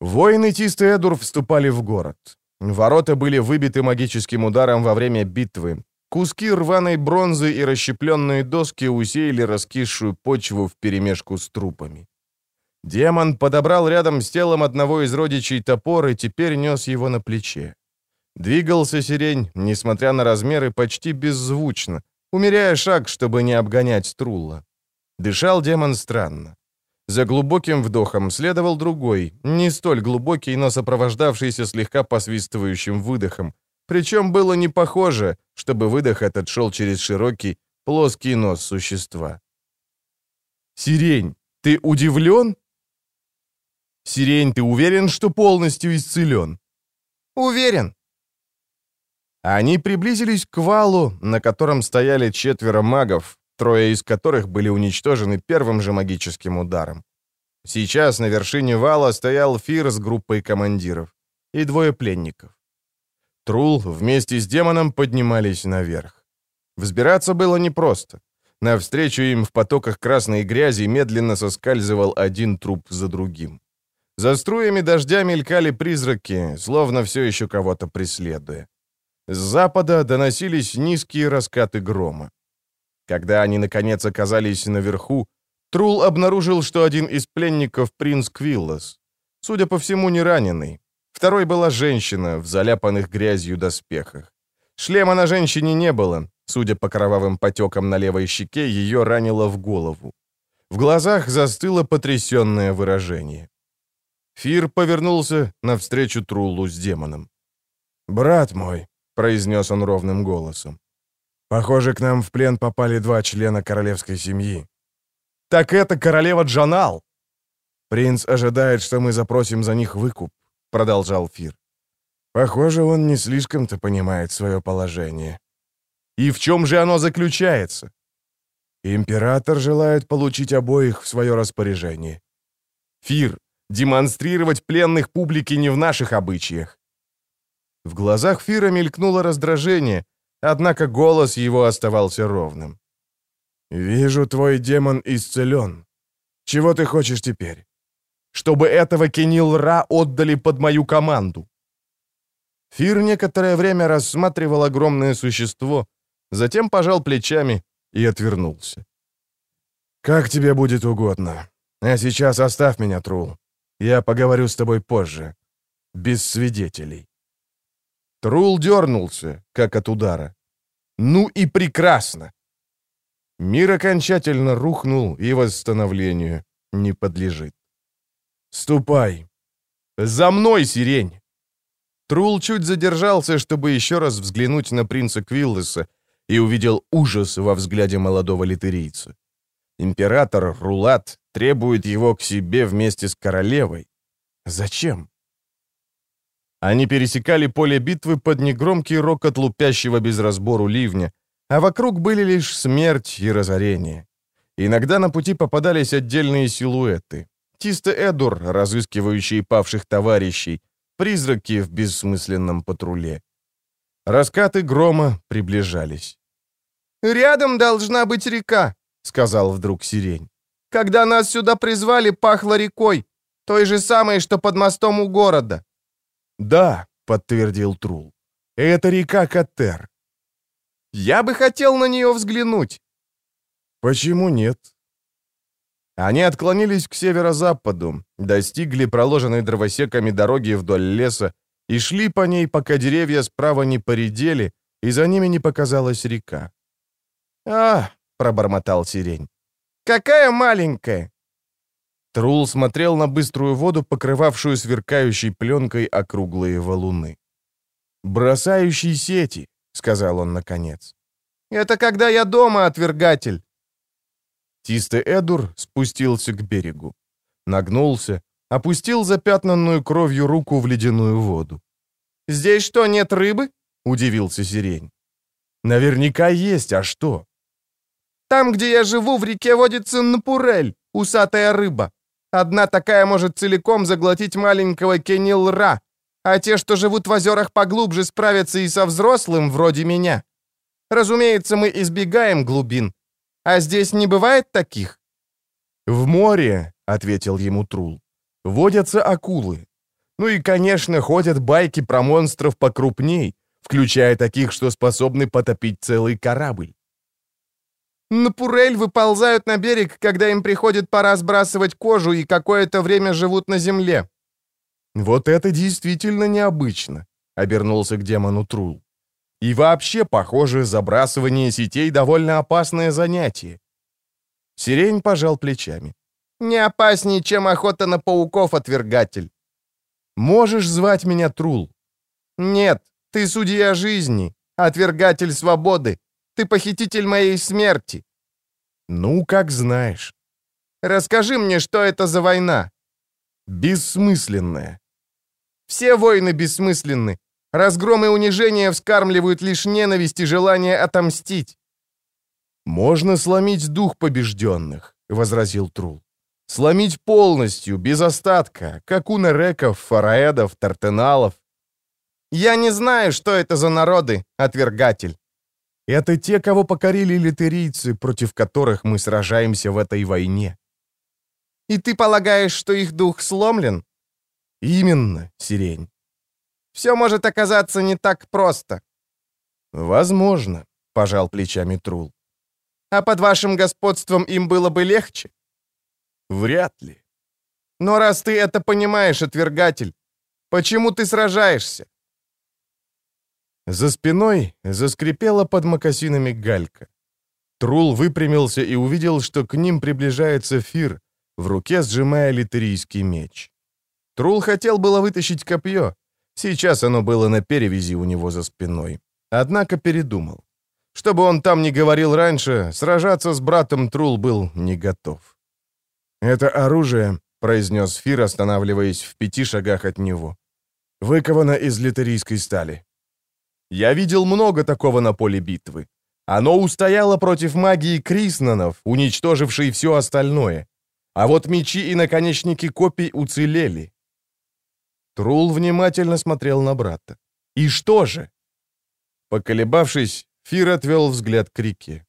Воины Тисты Эдур вступали в город. Ворота были выбиты магическим ударом во время битвы. Куски рваной бронзы и расщепленные доски усеяли раскисшую почву вперемешку с трупами. Демон подобрал рядом с телом одного из родичей топор и теперь нес его на плече. Двигался сирень, несмотря на размеры, почти беззвучно, умеряя шаг, чтобы не обгонять Трулла. Дышал демон странно. За глубоким вдохом следовал другой, не столь глубокий, но сопровождавшийся слегка посвистывающим выдохом. Причем было не похоже, чтобы выдох этот шел через широкий, плоский нос существа. «Сирень, ты удивлен?» «Сирень, ты уверен, что полностью исцелен?» «Уверен». Они приблизились к валу, на котором стояли четверо магов, трое из которых были уничтожены первым же магическим ударом. Сейчас на вершине вала стоял Фир с группой командиров и двое пленников. Трул вместе с демоном поднимались наверх. Взбираться было непросто. Навстречу им в потоках красной грязи медленно соскальзывал один труп за другим. За струями дождя мелькали призраки, словно все еще кого-то преследуя. С запада доносились низкие раскаты грома. Когда они, наконец, оказались наверху, Трул обнаружил, что один из пленников — принц Квиллос. Судя по всему, не раненый. Второй была женщина в заляпанных грязью доспехах. Шлема на женщине не было. Судя по кровавым потекам на левой щеке, ее ранило в голову. В глазах застыло потрясенное выражение. Фир повернулся навстречу Труллу с демоном. «Брат мой», — произнес он ровным голосом. «Похоже, к нам в плен попали два члена королевской семьи». «Так это королева Джанал!» «Принц ожидает, что мы запросим за них выкуп», — продолжал Фир. «Похоже, он не слишком-то понимает свое положение». «И в чем же оно заключается?» «Император желает получить обоих в свое распоряжение». «Фир, демонстрировать пленных публике не в наших обычаях. В глазах Фира мелькнуло раздражение, однако голос его оставался ровным. «Вижу, твой демон исцелен. Чего ты хочешь теперь?» «Чтобы этого Кенил-Ра отдали под мою команду». Фир некоторое время рассматривал огромное существо, затем пожал плечами и отвернулся. «Как тебе будет угодно. А сейчас оставь меня, Трул. Я поговорю с тобой позже. Без свидетелей». Трул дернулся, как от удара. «Ну и прекрасно!» Мир окончательно рухнул и восстановлению не подлежит. «Ступай!» «За мной, сирень!» Трул чуть задержался, чтобы еще раз взглянуть на принца Квиллеса, и увидел ужас во взгляде молодого литерийца. Император Рулат требует его к себе вместе с королевой. Зачем? Они пересекали поле битвы под негромкий рокот лупящего без разбору ливня, а вокруг были лишь смерть и разорение. Иногда на пути попадались отдельные силуэты. Тисты Эдур, разыскивающие павших товарищей, призраки в бессмысленном патруле. Раскаты грома приближались. «Рядом должна быть река», — сказал вдруг сирень. «Когда нас сюда призвали, пахло рекой, той же самой, что под мостом у города». «Да», — подтвердил Трул, — «это река Катер». «Я бы хотел на нее взглянуть». «Почему нет?» Они отклонились к северо-западу, достигли проложенной дровосеками дороги вдоль леса и шли по ней, пока деревья справа не поредели, и за ними не показалась река. «А!» — пробормотал сирень. «Какая маленькая!» Трул смотрел на быструю воду, покрывавшую сверкающей пленкой округлые валуны. «Бросающий сети», — сказал он наконец. «Это когда я дома, отвергатель!» Тисты Эдур спустился к берегу. Нагнулся, опустил запятнанную кровью руку в ледяную воду. «Здесь что, нет рыбы?» — удивился Сирень. «Наверняка есть, а что?» «Там, где я живу, в реке водится напурель, усатая рыба. Одна такая может целиком заглотить маленького кенилра, а те, что живут в озерах поглубже, справятся и со взрослым, вроде меня. Разумеется, мы избегаем глубин, а здесь не бывает таких?» «В море», — ответил ему Трул, — «водятся акулы. Ну и, конечно, ходят байки про монстров покрупней, включая таких, что способны потопить целый корабль». Напурель выползают на берег, когда им приходит пора сбрасывать кожу и какое-то время живут на земле». «Вот это действительно необычно», — обернулся к демону Трул. И вообще, похоже, забрасывание сетей довольно опасное занятие. Сирень пожал плечами. «Не опаснее, чем охота на пауков, отвергатель». «Можешь звать меня Трул?» «Нет, ты судья жизни, отвергатель свободы. Ты похититель моей смерти». «Ну, как знаешь». «Расскажи мне, что это за война?» «Бессмысленная». «Все войны бессмысленны. Разгром и унижение вскармливают лишь ненависть и желание отомстить». «Можно сломить дух побежденных», — возразил Трул. «Сломить полностью, без остатка, как у нереков, фараэдов, тартеналов». «Я не знаю, что это за народы, отвергатель». «Это те, кого покорили литерийцы, против которых мы сражаемся в этой войне». «И ты полагаешь, что их дух сломлен?» «Именно, Сирень. Все может оказаться не так просто». «Возможно», — пожал плечами Трул. «А под вашим господством им было бы легче?» «Вряд ли». «Но раз ты это понимаешь, отвергатель, почему ты сражаешься?» За спиной заскрипела под мокасинами галька. Трул выпрямился и увидел, что к ним приближается Фир, в руке сжимая литерийский меч. Трул хотел было вытащить копье, Сейчас оно было на перевязи у него за спиной. Однако передумал. Что бы он там ни говорил раньше, сражаться с братом Трул был не готов. «Это оружие», — произнес Фир, останавливаясь в пяти шагах от него. «Выковано из литерийской стали. Я видел много такого на поле битвы. Оно устояло против магии Криснанов, уничтожившей все остальное. А вот мечи и наконечники копий уцелели. Трул внимательно смотрел на брата. «И что же?» Поколебавшись, Фир отвел взгляд к реке.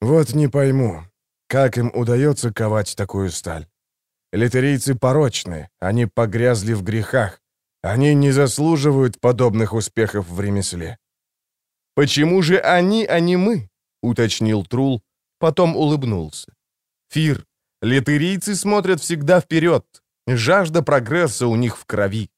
«Вот не пойму, как им удается ковать такую сталь. Литерийцы порочны, они погрязли в грехах, они не заслуживают подобных успехов в ремесле». «Почему же они, а не мы?» — уточнил Трул, потом улыбнулся. «Фир, литерийцы смотрят всегда вперед, Жажда прогресса у них в крови.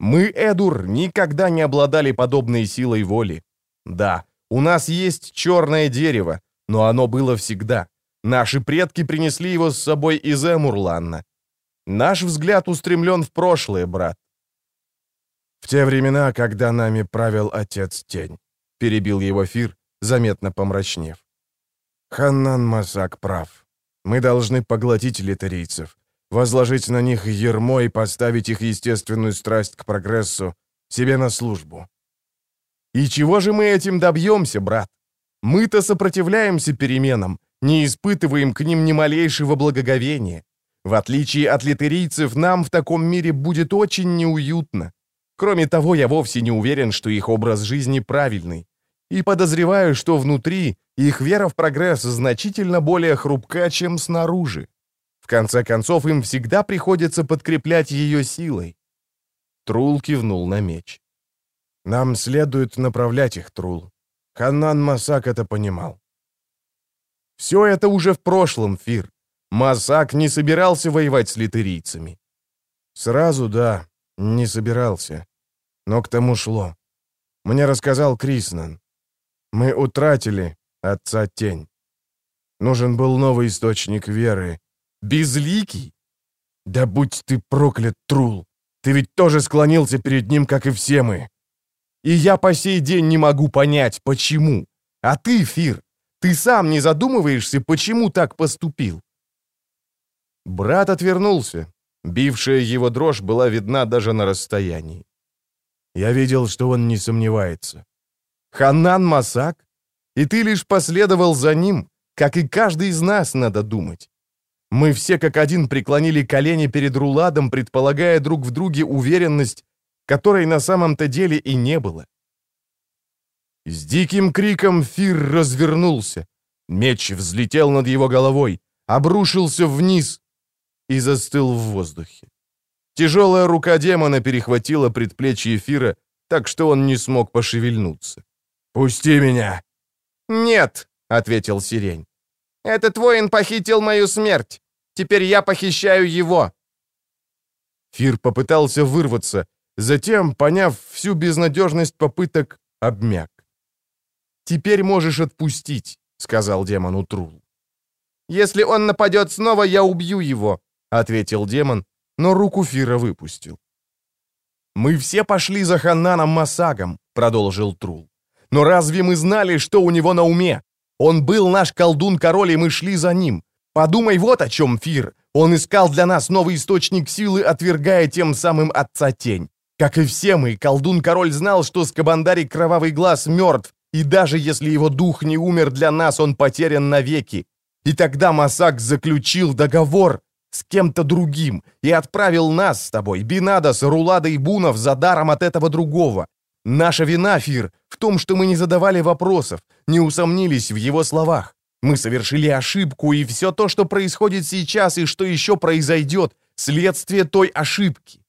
Мы, Эдур, никогда не обладали подобной силой воли. Да, у нас есть черное дерево, но оно было всегда. Наши предки принесли его с собой из Эмурланна. Наш взгляд устремлен в прошлое, брат. В те времена, когда нами правил отец Тень, перебил его Фир, заметно помрачнев. Ханнан Масак прав. Мы должны поглотить литерийцев, возложить на них ермо и поставить их естественную страсть к прогрессу себе на службу. И чего же мы этим добьемся, брат? Мы-то сопротивляемся переменам, не испытываем к ним ни малейшего благоговения. В отличие от литерийцев, нам в таком мире будет очень неуютно. Кроме того, я вовсе не уверен, что их образ жизни правильный. И подозреваю, что внутри их вера в прогресс значительно более хрупка, чем снаружи. В конце концов, им всегда приходится подкреплять ее силой. Трул кивнул на меч. «Нам следует направлять их, Трул. Ханан Масак это понимал». «Все это уже в прошлом, Фир. Масак не собирался воевать с литерийцами». «Сразу, да, не собирался. Но к тому шло. Мне рассказал Криснан. Мы утратили Отца Тень. Нужен был новый источник веры. Безликий? Да будь ты проклят, Трул! Ты ведь тоже склонился перед ним, как и все мы. И я по сей день не могу понять, почему. А ты, Фир, ты сам не задумываешься, почему так поступил?» Брат отвернулся. Бившая его дрожь была видна даже на расстоянии. Я видел, что он не сомневается. «Ханан Масак? И ты лишь последовал за ним, как и каждый из нас, надо думать. Мы все как один преклонили колени перед Руладом, предполагая друг в друге уверенность, которой на самом-то деле и не было. С диким криком Фир развернулся. Меч взлетел над его головой, обрушился вниз и застыл в воздухе. Тяжелая рука демона перехватила предплечье Фира, так что он не смог пошевельнуться. «Пусти меня!» «Нет», — ответил Сирень. «Этот воин похитил мою смерть. Теперь я похищаю его». Фир попытался вырваться, затем, поняв всю безнадежность попыток, обмяк. «Теперь можешь отпустить», — сказал демону Трул. «Если он нападет снова, я убью его», — ответил демон, но руку Фира выпустил. «Мы все пошли за Хананом Масагом», — продолжил Трул. «Но разве мы знали, что у него на уме? Он был наш колдун-король, и мы шли за ним. Подумай вот о чем, Фир. Он искал для нас новый источник силы, отвергая тем самым Отца Тень. Как и все мы, колдун-король знал, что Скабандари Кровавый Глаз мертв, и даже если его дух не умер для нас, он потерян навеки. И тогда Масак заключил договор с кем-то другим и отправил нас с тобой, Бинадас, Рулада и Бунов, за даром от этого другого. Наша вина, Фир, в том, что мы не задавали вопросов, не усомнились в его словах. Мы совершили ошибку, и все то, что происходит сейчас и что еще произойдет, следствие той ошибки.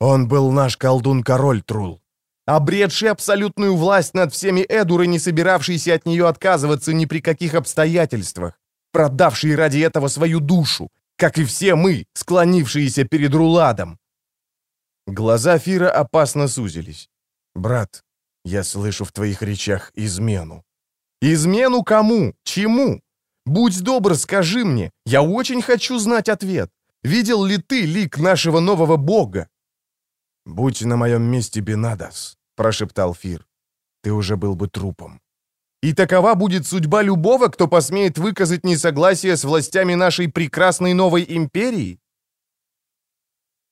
Он был наш колдун-король, Трул, обретший абсолютную власть над всеми Эдуры, не собиравшийся от нее отказываться ни при каких обстоятельствах, продавший ради этого свою душу, как и все мы, склонившиеся перед Руладом. Глаза Фира опасно сузились. «Брат, я слышу в твоих речах измену». «Измену кому? Чему? Будь добр, скажи мне. Я очень хочу знать ответ. Видел ли ты лик нашего нового бога?» «Будь на моем месте Бенадас», — прошептал Фир. «Ты уже был бы трупом». «И такова будет судьба любого, кто посмеет выказать несогласие с властями нашей прекрасной новой империи?»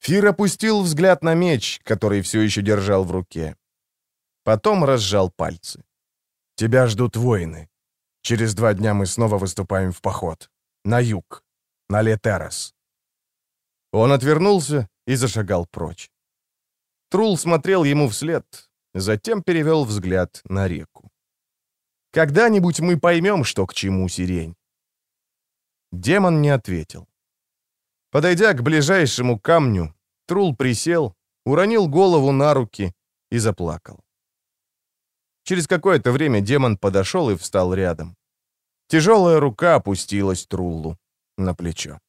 Фир опустил взгляд на меч, который все еще держал в руке. Потом разжал пальцы. «Тебя ждут воины. Через два дня мы снова выступаем в поход. На юг. На Летерас». Он отвернулся и зашагал прочь. Трул смотрел ему вслед, затем перевел взгляд на реку. «Когда-нибудь мы поймем, что к чему сирень». Демон не ответил. Подойдя к ближайшему камню, Трул присел, уронил голову на руки и заплакал. Через какое-то время демон подошел и встал рядом. Тяжелая рука опустилась Труллу на плечо.